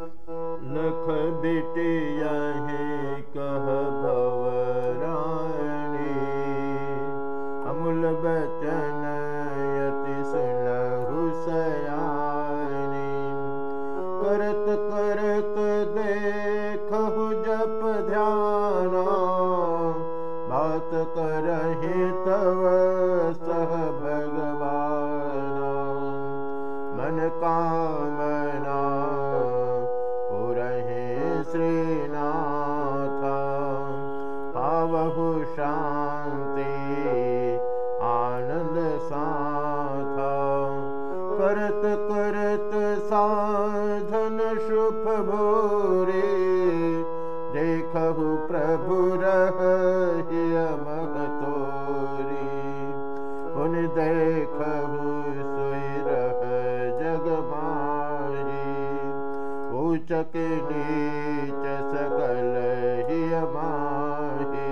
लख बिटिया कह भवराणी अमूल बचन यति सुनहु सयानी। करत करत देखहु जप ध्याना। बात करहि करत करत साधन शुभ भोरे। देखहु प्रभु रहिय मगतोरी पुन देखहु सुई रह जगमारी ऊचक नीच सकल हिय माही।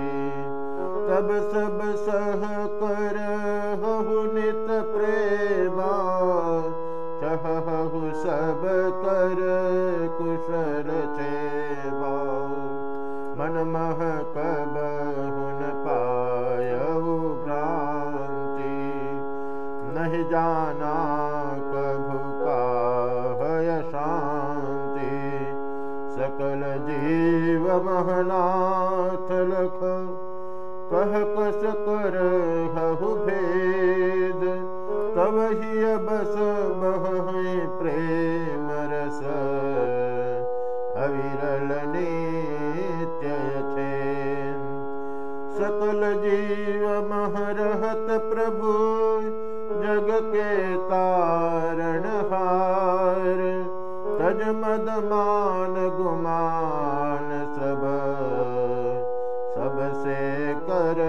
तब सब सह कर मन मह कब हुन पायहु भ्रांति नहीं जाना कभु का है शांति सकल जीव महनाथ लख कह कस कर जीव महरहत प्रभु जग के तारण हार। तज मद मान गुमान सब, सबसे कर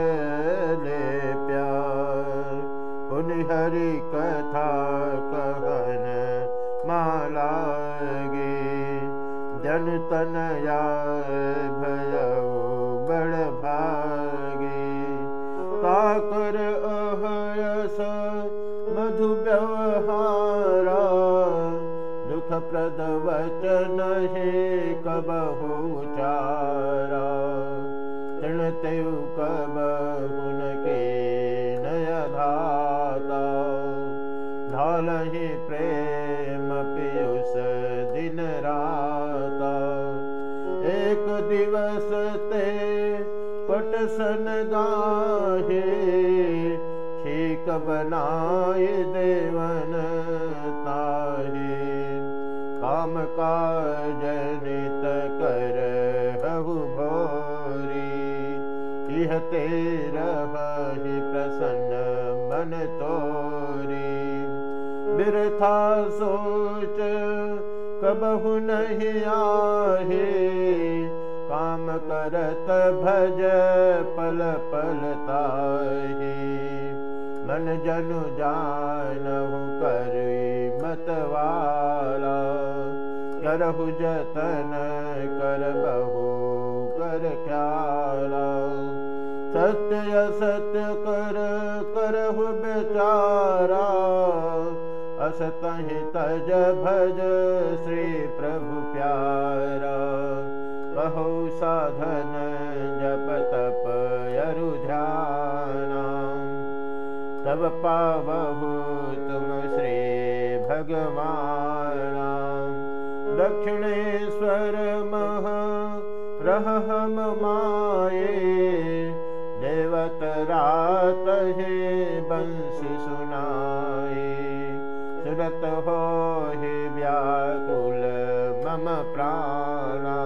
ले प्यार। उन हरि कथा कहन मालागी जन तनया भय बड़ भागी दुख प्रद वचन हे कबहु चारा तृणते कबहुन के नय धाता ढालहि प्रेम पीयूष दिन राता एक दिवस ते पटसन गाहे ठीक बनाए देवन काम काज नित कर हहु भोरी। इह तेरहि प्रसन्न तोरी। सोच कबहु नहीं आहे। काम करत भज पल पल ताही। मन जनु जानहु करहु जतन कर बहु कर ख्याला। सत्य असत्य कर करहु बेचारा असतहि तज भज श्री प्रभु प्यारा। कहो साधन जप तप अरु ध्याना। तब पावहु तुम श्री भगवाना दक्षिणेश्वर मह रहम माये देवत रात हे बंसी सुनाए सुरत हो हे व्याकुल मम प्राणा।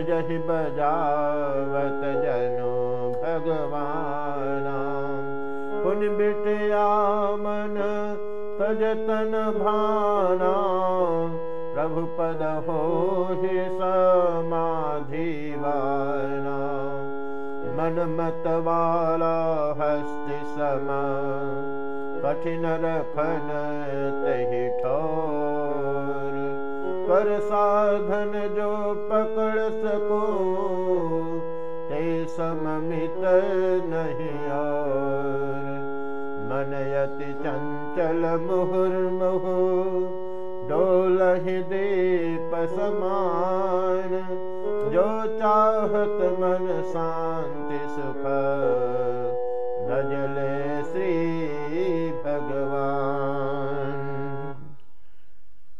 जहि बजावत जनो भगवाना। मन तजतन भाना पद हो हे समाधिवाना मन मत वाला हस्ति सम कठिन ठोर कर साधन जो पकड़ सको ते सममित नहीं और। मन यति चंचल मुहुर्मुहु डोलहि दीप समान जो चाहत मन शान्ति